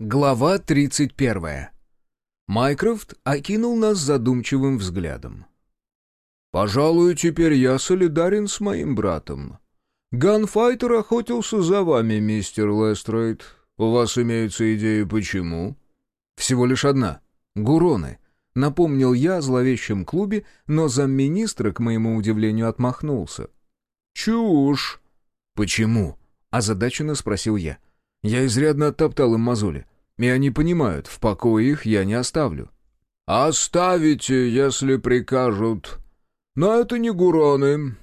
Глава 31. Майкрофт окинул нас задумчивым взглядом. «Пожалуй, теперь я солидарен с моим братом. Ганфайтер охотился за вами, мистер Лестрейд. У вас имеются идеи, почему?» «Всего лишь одна. Гуроны», — напомнил я о зловещем клубе, но замминистра, к моему удивлению, отмахнулся. «Чушь!» «Почему?» — озадаченно спросил я. Я изрядно оттоптал им мозоли. И они понимают, в покое их я не оставлю. «Оставите, если прикажут. Но это не гуроны».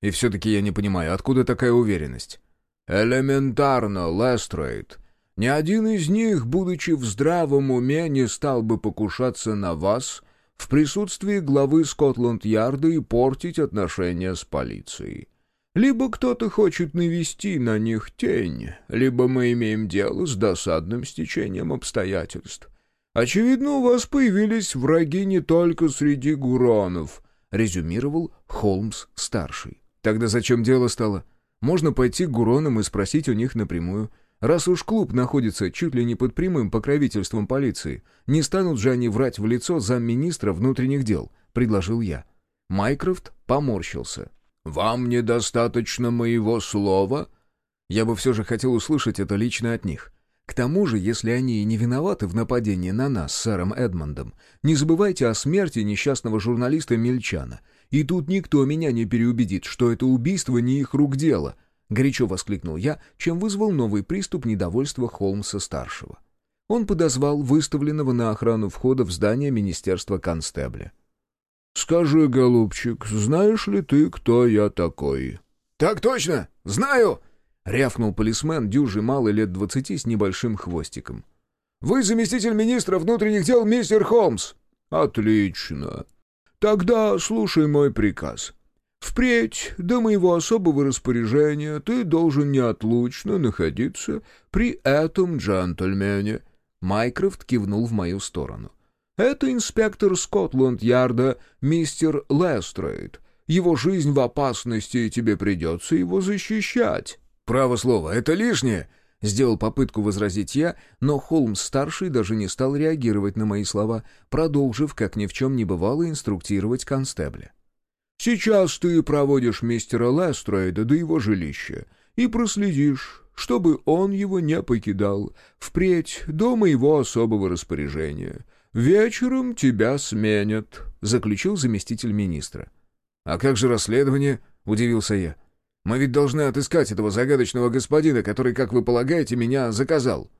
И все-таки я не понимаю, откуда такая уверенность? «Элементарно, Лестрейд. Ни один из них, будучи в здравом уме, не стал бы покушаться на вас в присутствии главы Скотланд-Ярда и портить отношения с полицией. Либо кто-то хочет навести на них тень, либо мы имеем дело с досадным стечением обстоятельств. Очевидно, у вас появились враги не только среди гуронов», — резюмировал Холмс-старший. «Тогда зачем дело стало? Можно пойти к гуронам и спросить у них напрямую. Раз уж клуб находится чуть ли не под прямым покровительством полиции, не станут же они врать в лицо замминистра внутренних дел», — предложил я. Майкрофт поморщился. «Вам недостаточно моего слова?» Я бы все же хотел услышать это лично от них. К тому же, если они и не виноваты в нападении на нас с сэром Эдмондом, не забывайте о смерти несчастного журналиста Мельчана. И тут никто меня не переубедит, что это убийство не их рук дело. Горячо воскликнул я, чем вызвал новый приступ недовольства Холмса-старшего. Он подозвал выставленного на охрану входа в здание Министерства констебля. «Скажи, голубчик, знаешь ли ты, кто я такой?» «Так точно! Знаю!» — рявкнул полисмен, дюжий малый лет двадцати с небольшим хвостиком. «Вы заместитель министра внутренних дел мистер Холмс!» «Отлично. Тогда слушай мой приказ. Впредь, до моего особого распоряжения, ты должен неотлучно находиться при этом джентльмене». Майкрофт кивнул в мою сторону. Это инспектор Скотланд-Ярда, мистер Лестрейд. Его жизнь в опасности, и тебе придется его защищать». «Право слово, это лишнее!» Сделал попытку возразить я, но Холмс-старший даже не стал реагировать на мои слова, продолжив, как ни в чем не бывало, инструктировать констебля. «Сейчас ты проводишь мистера Лестрейда до его жилища и проследишь, чтобы он его не покидал, впредь до моего особого распоряжения. «Вечером тебя сменят», — заключил заместитель министра. «А как же расследование?» — удивился я. «Мы ведь должны отыскать этого загадочного господина, который, как вы полагаете, меня заказал».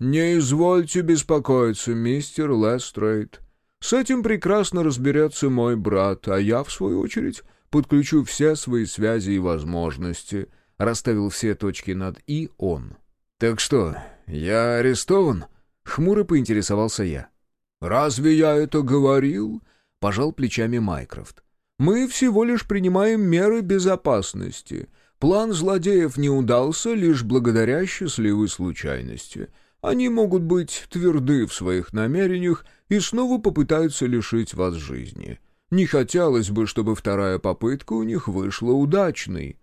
«Не извольте беспокоиться, мистер Лестрейд. С этим прекрасно разберется мой брат, а я, в свою очередь, подключу все свои связи и возможности», — расставил все точки над «и» он. «Так что, я арестован?» — хмуро поинтересовался я. «Разве я это говорил?» — пожал плечами Майкрофт. «Мы всего лишь принимаем меры безопасности. План злодеев не удался лишь благодаря счастливой случайности. Они могут быть тверды в своих намерениях и снова попытаются лишить вас жизни. Не хотелось бы, чтобы вторая попытка у них вышла удачной».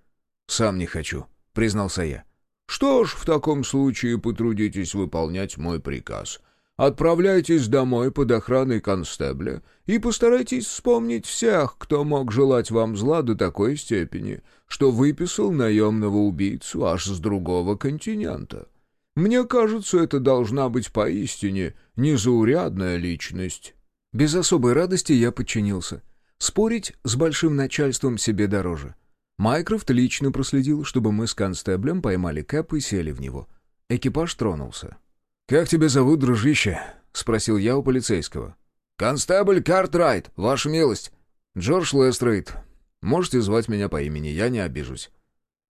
«Сам не хочу», — признался я. «Что ж, в таком случае потрудитесь выполнять мой приказ». Отправляйтесь домой под охраной констебля и постарайтесь вспомнить всех, кто мог желать вам зла до такой степени, что выписал наемного убийцу аж с другого континента. Мне кажется, это должна быть поистине незаурядная личность». Без особой радости я подчинился. Спорить с большим начальством себе дороже. Майкрофт лично проследил, чтобы мы с констеблем поймали Кэп и сели в него. Экипаж тронулся. «Как тебя зовут, дружище?» — спросил я у полицейского. «Констебль Картрайт, ваша милость». «Джордж Лестрейд. Можете звать меня по имени, я не обижусь».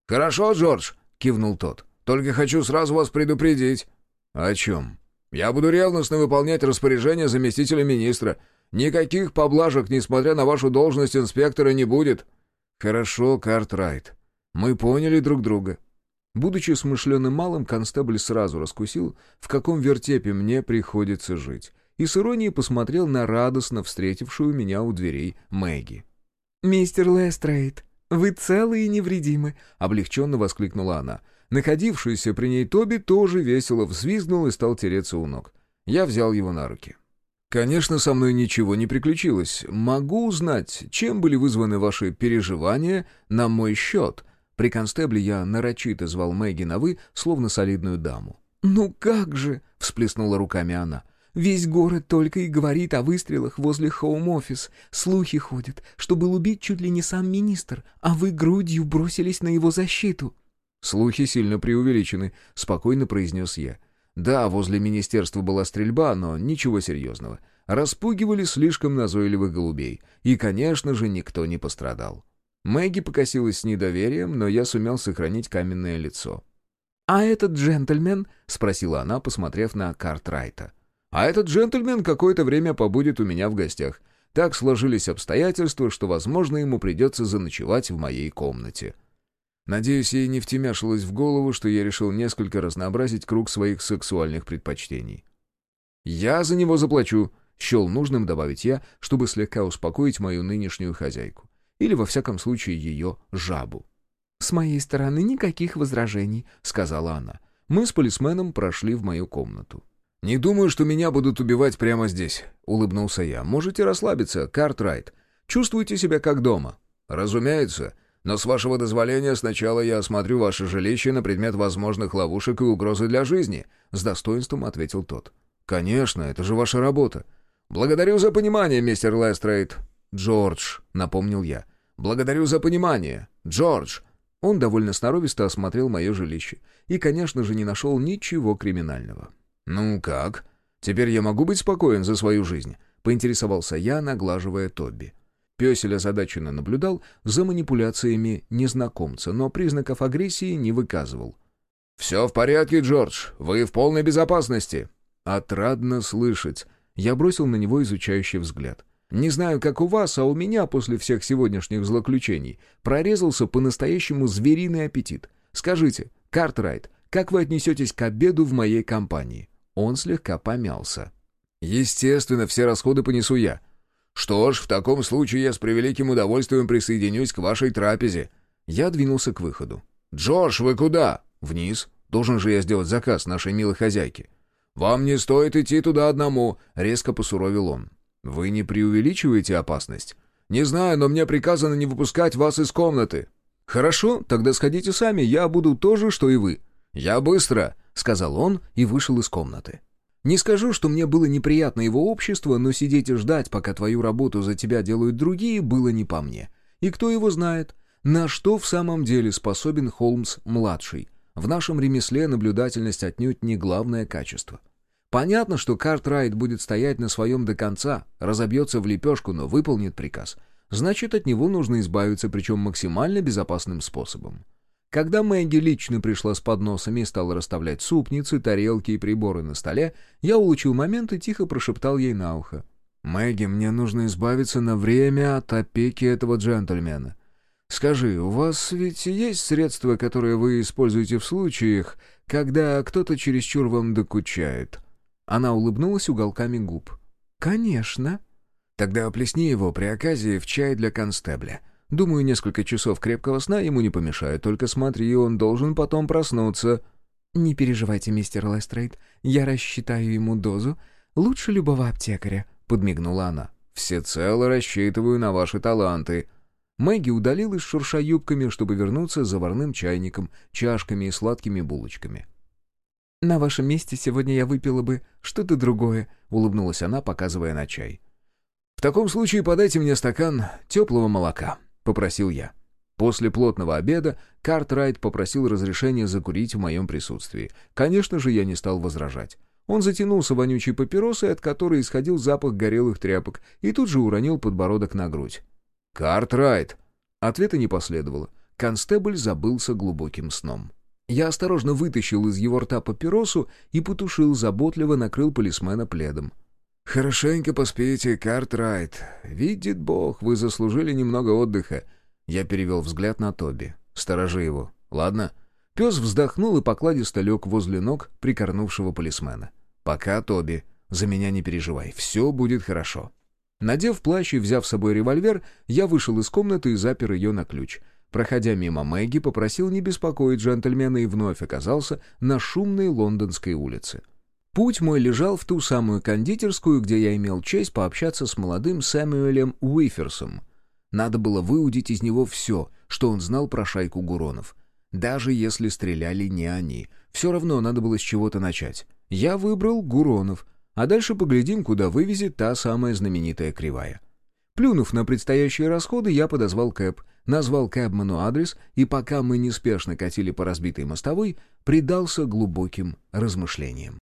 «Хорошо, Джордж», — кивнул тот. «Только хочу сразу вас предупредить». «О чем?» «Я буду ревностно выполнять распоряжение заместителя министра. Никаких поблажек, несмотря на вашу должность инспектора, не будет». «Хорошо, Картрайт. Мы поняли друг друга. Будучи смышленым малым, констебль сразу раскусил, в каком вертепе мне приходится жить, и с иронией посмотрел на радостно встретившую меня у дверей Мэгги. «Мистер Лестрейд, вы целы и невредимы», — облегченно воскликнула она. Находившийся при ней Тоби тоже весело взвизгнул и стал тереться у ног. Я взял его на руки. «Конечно, со мной ничего не приключилось. Могу узнать, чем были вызваны ваши переживания на мой счет?» При констебле я нарочито звал Мэгги на «вы», словно солидную даму. «Ну как же!» — всплеснула руками она. «Весь город только и говорит о выстрелах возле хоум-офис. Слухи ходят, что был убит чуть ли не сам министр, а вы грудью бросились на его защиту». «Слухи сильно преувеличены», — спокойно произнес я. «Да, возле министерства была стрельба, но ничего серьезного. Распугивали слишком назойливых голубей. И, конечно же, никто не пострадал». Мэгги покосилась с недоверием, но я сумел сохранить каменное лицо. «А этот джентльмен?» — спросила она, посмотрев на Картрайта. «А этот джентльмен какое-то время побудет у меня в гостях. Так сложились обстоятельства, что, возможно, ему придется заночевать в моей комнате». Надеюсь, ей не втемяшилось в голову, что я решил несколько разнообразить круг своих сексуальных предпочтений. «Я за него заплачу», — счел нужным добавить я, чтобы слегка успокоить мою нынешнюю хозяйку. Или, во всяком случае, ее жабу. «С моей стороны никаких возражений», — сказала она. Мы с полисменом прошли в мою комнату. «Не думаю, что меня будут убивать прямо здесь», — улыбнулся я. «Можете расслабиться, Картрайт. Чувствуете себя как дома?» «Разумеется. Но с вашего дозволения сначала я осмотрю ваше жилище на предмет возможных ловушек и угрозы для жизни», — с достоинством ответил тот. «Конечно, это же ваша работа». «Благодарю за понимание, мистер Лестрейд», «Джордж», — напомнил я. «Благодарю за понимание. Джордж». Он довольно сноровисто осмотрел мое жилище и, конечно же, не нашел ничего криминального. «Ну как? Теперь я могу быть спокоен за свою жизнь?» — поинтересовался я, наглаживая Тобби. Песель озадаченно наблюдал за манипуляциями незнакомца, но признаков агрессии не выказывал. «Все в порядке, Джордж. Вы в полной безопасности». «Отрадно слышать». Я бросил на него изучающий взгляд. Не знаю, как у вас, а у меня после всех сегодняшних злоключений прорезался по-настоящему звериный аппетит. Скажите, Картрайт, как вы отнесетесь к обеду в моей компании?» Он слегка помялся. «Естественно, все расходы понесу я». «Что ж, в таком случае я с превеликим удовольствием присоединюсь к вашей трапезе». Я двинулся к выходу. «Джордж, вы куда?» «Вниз. Должен же я сделать заказ нашей милой хозяйке». «Вам не стоит идти туда одному», — резко посуровил он. «Вы не преувеличиваете опасность?» «Не знаю, но мне приказано не выпускать вас из комнаты». «Хорошо, тогда сходите сами, я буду то же, что и вы». «Я быстро», — сказал он и вышел из комнаты. Не скажу, что мне было неприятно его общество, но сидеть и ждать, пока твою работу за тебя делают другие, было не по мне. И кто его знает, на что в самом деле способен Холмс-младший. В нашем ремесле наблюдательность отнюдь не главное качество. Понятно, что Картрайт будет стоять на своем до конца, разобьется в лепешку, но выполнит приказ. Значит, от него нужно избавиться, причем максимально безопасным способом. Когда Мэгги лично пришла с подносами и стала расставлять супницы, тарелки и приборы на столе, я улучил момент и тихо прошептал ей на ухо. «Мэгги, мне нужно избавиться на время от опеки этого джентльмена. Скажи, у вас ведь есть средства, которые вы используете в случаях, когда кто-то чересчур вам докучает?» Она улыбнулась уголками губ. «Конечно». «Тогда оплесни его при оказии в чай для констебля. Думаю, несколько часов крепкого сна ему не помешает, только смотри, он должен потом проснуться». «Не переживайте, мистер Лестрейд, я рассчитаю ему дозу. Лучше любого аптекаря», — подмигнула она. «Всецело рассчитываю на ваши таланты». Мэгги удалилась, шурша юбками, чтобы вернуться с заварным чайником, чашками и сладкими булочками. «На вашем месте сегодня я выпила бы что-то другое», — улыбнулась она, показывая на чай. «В таком случае подайте мне стакан теплого молока», — попросил я. После плотного обеда Картрайт попросил разрешения закурить в моем присутствии. Конечно же, я не стал возражать. Он затянулся вонючей папиросой, от которой исходил запах горелых тряпок, и тут же уронил подбородок на грудь. «Картрайт!» Ответа не последовало. Констебль забылся глубоким сном. Я осторожно вытащил из его рта папиросу и потушил, заботливо накрыл полисмена пледом. «Хорошенько поспите, Картрайт. Видит Бог, вы заслужили немного отдыха». Я перевел взгляд на Тоби. «Сторожи его, ладно?» Пес вздохнул и покладисто лег возле ног прикорнувшего полисмена. «Пока, Тоби. За меня не переживай. Все будет хорошо». Надев плащ и взяв с собой револьвер, я вышел из комнаты и запер ее на ключ — Проходя мимо Мэгги, попросил не беспокоить джентльмена и вновь оказался на шумной лондонской улице. Путь мой лежал в ту самую кондитерскую, где я имел честь пообщаться с молодым Сэмюэлем Уиферсом. Надо было выудить из него все, что он знал про шайку Гуронов. Даже если стреляли не они. Все равно надо было с чего-то начать. Я выбрал Гуронов, а дальше поглядим, куда вывезет та самая знаменитая кривая. Плюнув на предстоящие расходы, я подозвал Кэп, назвал Кэбману адрес, и пока мы неспешно катили по разбитой мостовой, предался глубоким размышлениям.